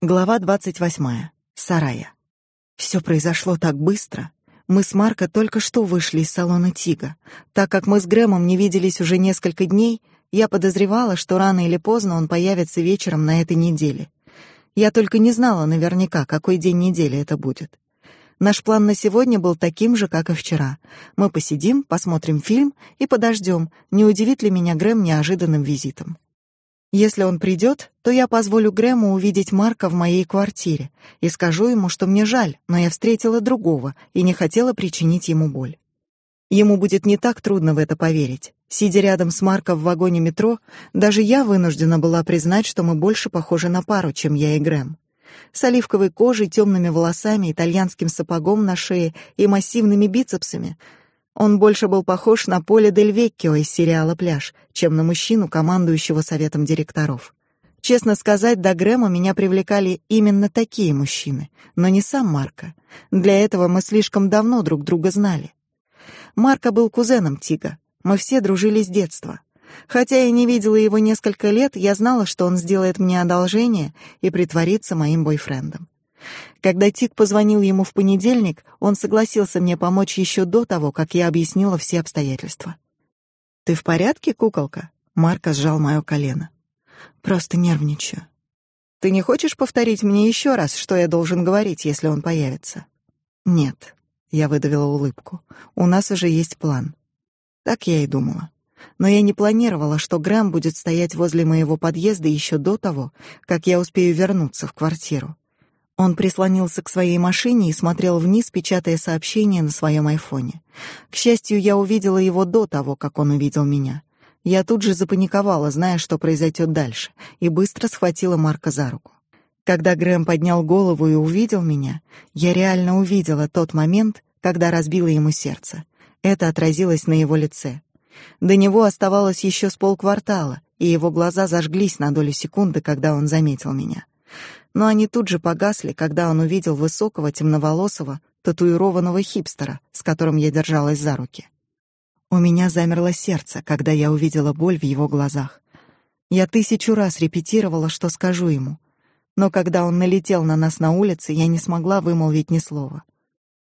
Глава 28. Сарая. Все произошло так быстро. Мы с Марко только что вышли из салона Тига. Так как мы с Грэмом не виделись уже несколько дней, я подозревала, что рано или поздно он появится вечером на этой неделе. Я только не знала наверняка, какой день недели это будет. Наш план на сегодня был таким же, как и вчера. Мы посидим, посмотрим фильм и подождем, не удивит ли меня Грэм неожиданным визитом. Если он придет, то я позволю Грэму увидеть Марка в моей квартире и скажу ему, что мне жаль, но я встретила другого и не хотела причинить ему боль. Ему будет не так трудно в это поверить. Сидя рядом с Марком в вагоне метро, даже я вынуждена была признать, что мы больше похожи на пару, чем я и Грэм. С оливковой кожей, темными волосами, итальянским сапогом на шее и массивными бицепсами он больше был похож на Поле Дель Веккио из сериала «Пляж», чем на мужчину, командующего советом директоров. Честно сказать, до Грэма меня привлекали именно такие мужчины, но не сам Марко. Для этого мы слишком давно друг друга знали. Марко был кузеном Тига. Мы все дружили с детства. Хотя я не видела его несколько лет, я знала, что он сделает мне одолжение и притворится моим бойфрендом. Когда Тик позвонил ему в понедельник, он согласился мне помочь еще до того, как я объяснила все обстоятельства. «Ты в порядке, куколка?» Марко сжал мое колено. «Просто нервничаю. Ты не хочешь повторить мне еще раз, что я должен говорить, если он появится?» «Нет», — я выдавила улыбку. «У нас уже есть план». Так я и думала. Но я не планировала, что Грэм будет стоять возле моего подъезда еще до того, как я успею вернуться в квартиру. Он прислонился к своей машине и смотрел вниз, печатая сообщение на своем айфоне. К счастью, я увидела его до того, как он увидел меня. Я тут же запаниковала, зная, что произойдет дальше, и быстро схватила Марка за руку. Когда Грэм поднял голову и увидел меня, я реально увидела тот момент, когда разбила ему сердце. Это отразилось на его лице. До него оставалось еще с полквартала, и его глаза зажглись на долю секунды, когда он заметил меня но они тут же погасли, когда он увидел высокого темноволосого, татуированного хипстера, с которым я держалась за руки. У меня замерло сердце, когда я увидела боль в его глазах. Я тысячу раз репетировала, что скажу ему, но когда он налетел на нас на улице, я не смогла вымолвить ни слова.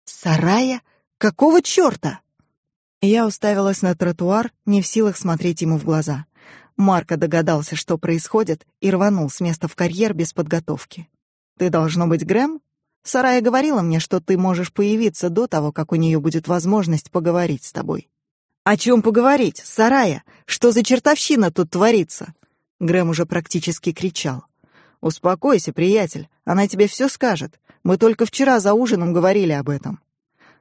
«Сарая? Какого чёрта?» Я уставилась на тротуар, не в силах смотреть ему в глаза. Марко догадался, что происходит, и рванул с места в карьер без подготовки. «Ты должно быть Грэм?» Сарая говорила мне, что ты можешь появиться до того, как у нее будет возможность поговорить с тобой. О чем поговорить, Сарая? Что за чертовщина тут творится? Грэм уже практически кричал. Успокойся, приятель, она тебе все скажет. Мы только вчера за ужином говорили об этом.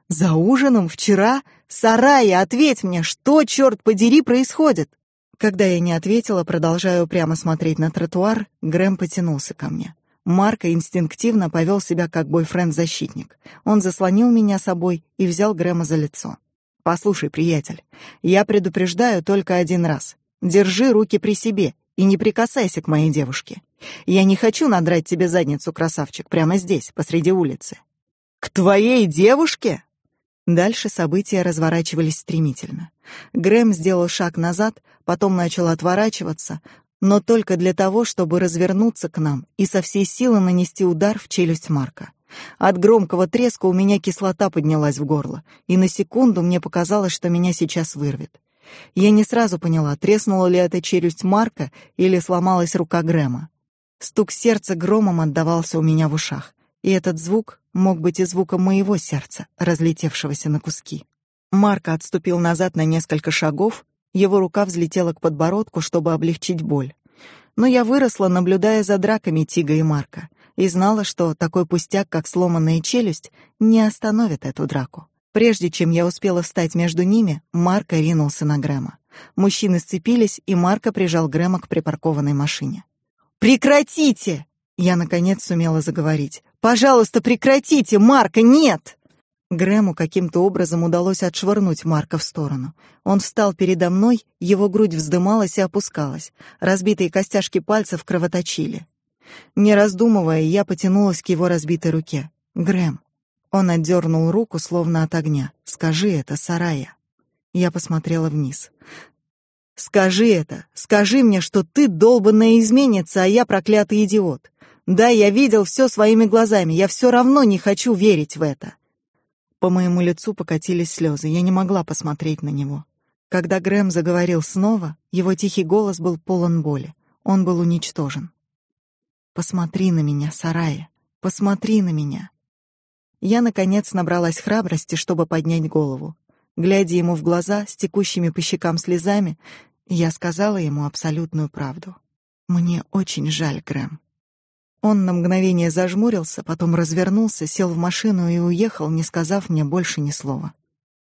За ужином вчера? Сарая, ответь мне, что черт подери происходит? Когда я не ответила, продолжая упрямо смотреть на тротуар, Грэм потянулся ко мне. Марко инстинктивно повел себя как бойфренд-защитник. Он заслонил меня собой и взял Грэма за лицо. «Послушай, приятель, я предупреждаю только один раз. Держи руки при себе и не прикасайся к моей девушке. Я не хочу надрать тебе задницу, красавчик, прямо здесь, посреди улицы». «К твоей девушке?» Дальше события разворачивались стремительно. Грэм сделал шаг назад, потом начал отворачиваться, но только для того, чтобы развернуться к нам и со всей силы нанести удар в челюсть Марка. От громкого треска у меня кислота поднялась в горло, и на секунду мне показалось, что меня сейчас вырвет. Я не сразу поняла, треснула ли эта челюсть Марка или сломалась рука Грэма. Стук сердца громом отдавался у меня в ушах и этот звук мог быть и звуком моего сердца, разлетевшегося на куски. Марко отступил назад на несколько шагов, его рука взлетела к подбородку, чтобы облегчить боль. Но я выросла, наблюдая за драками Тига и Марка, и знала, что такой пустяк, как сломанная челюсть, не остановит эту драку. Прежде чем я успела встать между ними, Марко ринулся на Грэма. Мужчины сцепились, и Марко прижал Грэма к припаркованной машине. «Прекратите!» Я, наконец, сумела заговорить. Пожалуйста, прекратите, Марка, нет. Грэму каким-то образом удалось отшвырнуть Марка в сторону. Он встал передо мной, его грудь вздымалась и опускалась. Разбитые костяшки пальцев кровоточили. Не раздумывая, я потянулась к его разбитой руке. Грэм. Он отдернул руку, словно от огня. Скажи это, Сарая. Я посмотрела вниз. Скажи это. Скажи мне, что ты долбанная изменница, а я проклятый идиот. Да, я видел все своими глазами, я все равно не хочу верить в это. По моему лицу покатились слезы, я не могла посмотреть на него. Когда Грэм заговорил снова, его тихий голос был полон боли. Он был уничтожен. Посмотри на меня, Сарая. Посмотри на меня. Я наконец набралась храбрости, чтобы поднять голову. Глядя ему в глаза с текущими по щекам слезами, я сказала ему абсолютную правду. Мне очень жаль, Грэм. Он на мгновение зажмурился, потом развернулся, сел в машину и уехал, не сказав мне больше ни слова.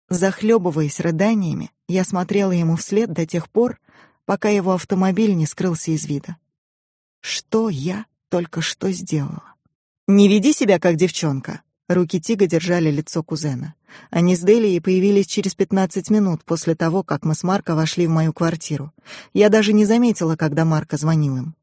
Захлебываясь рыданиями, я смотрела ему вслед до тех пор, пока его автомобиль не скрылся из вида. Что я только что сделала? Не веди себя как девчонка. Руки Тига держали лицо кузена. Они с Делией появились через 15 минут после того, как мы с Марко вошли в мою квартиру. Я даже не заметила, когда Марко звонил им.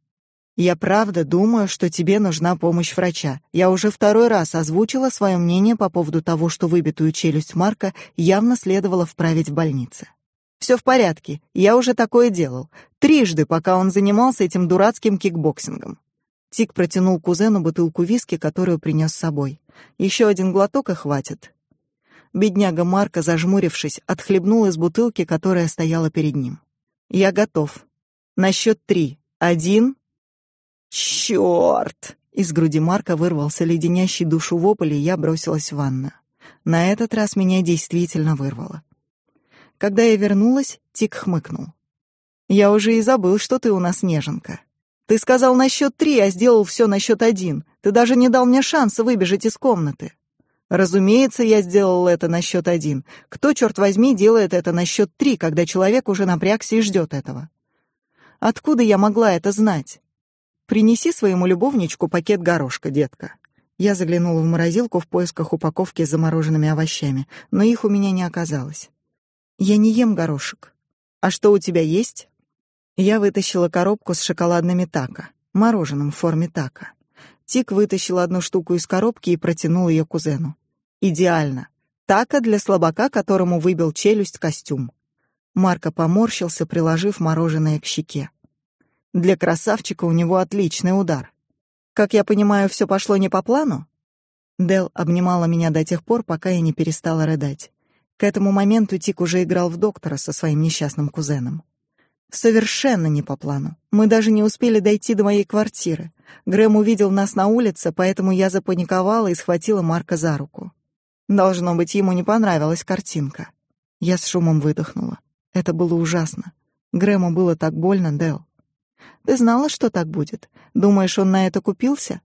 Я правда думаю, что тебе нужна помощь врача. Я уже второй раз озвучила свое мнение по поводу того, что выбитую челюсть Марка явно следовало вправить в больнице. Все в порядке. Я уже такое делал. Трижды, пока он занимался этим дурацким кикбоксингом. Тик протянул кузену бутылку виски, которую принес с собой. Еще один глоток и хватит. Бедняга Марк, зажмурившись, отхлебнул из бутылки, которая стояла перед ним. Я готов. На счет три. Один. Черт! Из груди Марка вырвался леденящий душу вопль, и я бросилась в ванну. На этот раз меня действительно вырвало. Когда я вернулась, Тик хмыкнул. Я уже и забыл, что ты у нас неженка. Ты сказал на счет три, а сделал все на счет один. Ты даже не дал мне шанса выбежать из комнаты. Разумеется, я сделал это на счет один. Кто, черт возьми, делает это на счет три, когда человек уже напрягся и ждет этого? Откуда я могла это знать? Принеси своему любовничку пакет горошка, детка. Я заглянула в морозилку в поисках упаковки с замороженными овощами, но их у меня не оказалось. Я не ем горошек. А что у тебя есть? Я вытащила коробку с шоколадными тако, мороженым в форме тако. Тик вытащил одну штуку из коробки и протянул ее кузену. Идеально. Тако для слабака, которому выбил челюсть костюм. Марко поморщился, приложив мороженое к щеке. Для красавчика у него отличный удар. Как я понимаю, все пошло не по плану? Дел обнимала меня до тех пор, пока я не перестала рыдать. К этому моменту Тик уже играл в доктора со своим несчастным кузеном. Совершенно не по плану. Мы даже не успели дойти до моей квартиры. Грэм увидел нас на улице, поэтому я запаниковала и схватила Марка за руку. Должно быть, ему не понравилась картинка. Я с шумом выдохнула. Это было ужасно. Грэму было так больно, Дел. Ты знала, что так будет? Думаешь, он на это купился?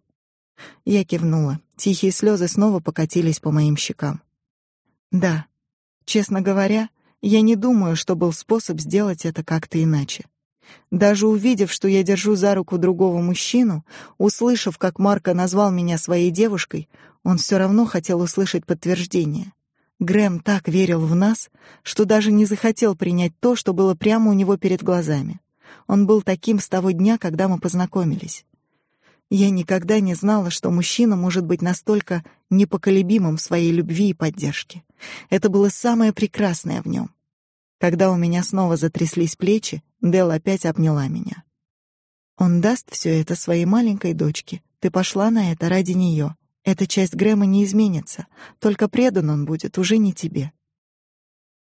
Я кивнула. Тихие слезы снова покатились по моим щекам. Да. Честно говоря, я не думаю, что был способ сделать это как-то иначе. Даже увидев, что я держу за руку другого мужчину, услышав, как Марко назвал меня своей девушкой, он все равно хотел услышать подтверждение. Грэм так верил в нас, что даже не захотел принять то, что было прямо у него перед глазами. Он был таким с того дня, когда мы познакомились. Я никогда не знала, что мужчина может быть настолько непоколебимым в своей любви и поддержке. Это было самое прекрасное в нем. Когда у меня снова затряслись плечи, Дел опять обняла меня. Он даст все это своей маленькой дочке. Ты пошла на это ради нее. Эта часть Грэма не изменится, только предан он будет уже не тебе.